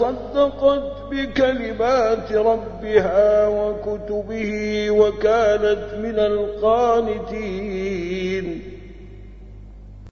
وصدقت بكلمات ربها وكتبه وكانت من القانتين.